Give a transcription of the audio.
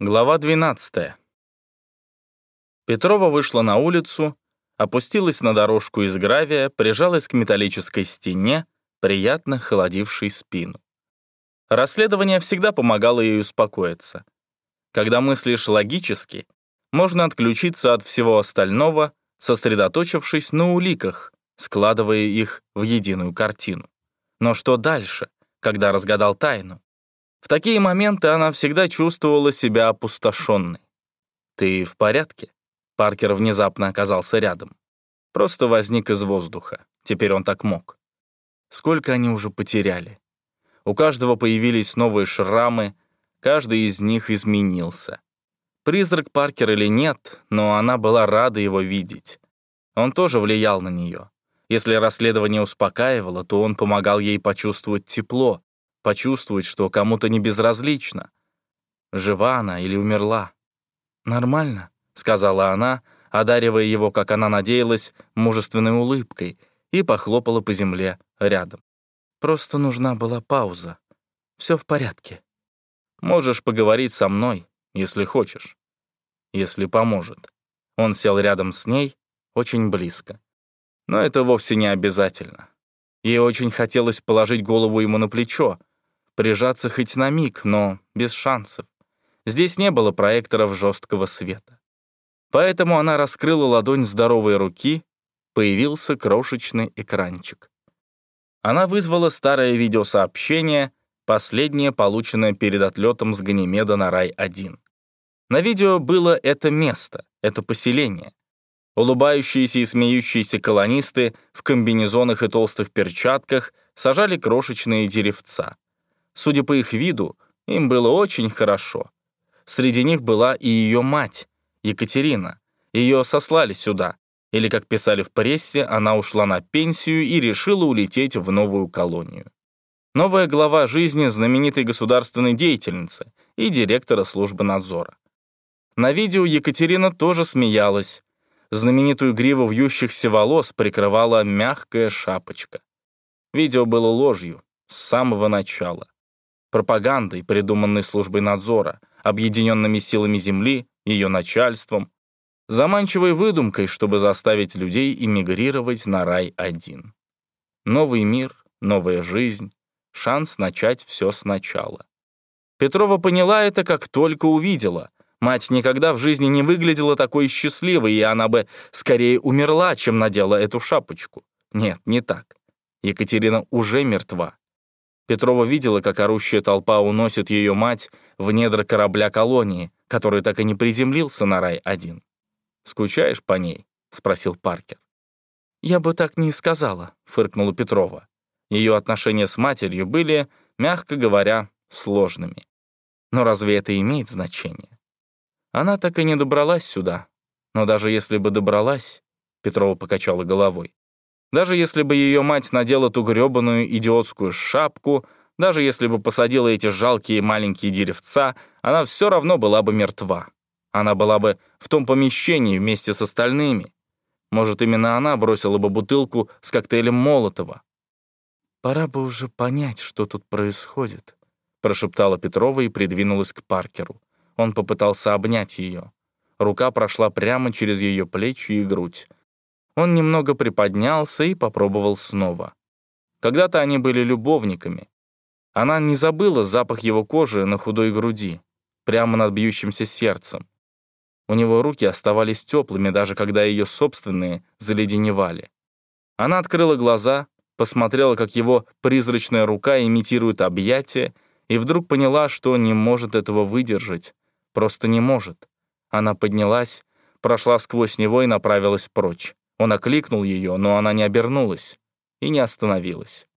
Глава 12. Петрова вышла на улицу, опустилась на дорожку из гравия, прижалась к металлической стене, приятно холодившей спину. Расследование всегда помогало ей успокоиться. Когда мыслишь логически, можно отключиться от всего остального, сосредоточившись на уликах, складывая их в единую картину. Но что дальше, когда разгадал тайну? В такие моменты она всегда чувствовала себя опустошенной. «Ты в порядке?» Паркер внезапно оказался рядом. Просто возник из воздуха. Теперь он так мог. Сколько они уже потеряли? У каждого появились новые шрамы, каждый из них изменился. Призрак Паркер или нет, но она была рада его видеть. Он тоже влиял на нее. Если расследование успокаивало, то он помогал ей почувствовать тепло, почувствовать, что кому-то не безразлично. Жива она или умерла? «Нормально», — сказала она, одаривая его, как она надеялась, мужественной улыбкой, и похлопала по земле рядом. «Просто нужна была пауза. Все в порядке. Можешь поговорить со мной, если хочешь. Если поможет». Он сел рядом с ней, очень близко. Но это вовсе не обязательно. Ей очень хотелось положить голову ему на плечо, прижаться хоть на миг, но без шансов. Здесь не было проекторов жесткого света. Поэтому она раскрыла ладонь здоровой руки, появился крошечный экранчик. Она вызвала старое видеосообщение, последнее, полученное перед отлетом с Ганимеда на Рай-1. На видео было это место, это поселение. Улыбающиеся и смеющиеся колонисты в комбинезонах и толстых перчатках сажали крошечные деревца. Судя по их виду, им было очень хорошо. Среди них была и ее мать, Екатерина. Ее сослали сюда. Или, как писали в прессе, она ушла на пенсию и решила улететь в новую колонию. Новая глава жизни знаменитой государственной деятельницы и директора службы надзора. На видео Екатерина тоже смеялась. Знаменитую гриву вьющихся волос прикрывала мягкая шапочка. Видео было ложью с самого начала пропагандой, придуманной службой надзора, объединенными силами Земли, ее начальством, заманчивой выдумкой, чтобы заставить людей эмигрировать на рай-1. Новый мир, новая жизнь, шанс начать все сначала. Петрова поняла это, как только увидела. Мать никогда в жизни не выглядела такой счастливой, и она бы скорее умерла, чем надела эту шапочку. Нет, не так. Екатерина уже мертва. Петрова видела, как орущая толпа уносит ее мать в недра корабля колонии, который так и не приземлился на рай-1. «Скучаешь по ней?» — спросил Паркер. «Я бы так не сказала», — фыркнула Петрова. Ее отношения с матерью были, мягко говоря, сложными. Но разве это имеет значение? Она так и не добралась сюда. Но даже если бы добралась, Петрова покачала головой, даже если бы ее мать надела ту грёбаную идиотскую шапку, даже если бы посадила эти жалкие маленькие деревца, она все равно была бы мертва. Она была бы в том помещении вместе с остальными. Может, именно она бросила бы бутылку с коктейлем Молотова. «Пора бы уже понять, что тут происходит», прошептала Петрова и придвинулась к Паркеру. Он попытался обнять ее. Рука прошла прямо через ее плечи и грудь. Он немного приподнялся и попробовал снова. Когда-то они были любовниками. Она не забыла запах его кожи на худой груди, прямо над бьющимся сердцем. У него руки оставались теплыми, даже когда ее собственные заледеневали. Она открыла глаза, посмотрела, как его призрачная рука имитирует объятие, и вдруг поняла, что не может этого выдержать. Просто не может. Она поднялась, прошла сквозь него и направилась прочь. Он окликнул ее, но она не обернулась и не остановилась.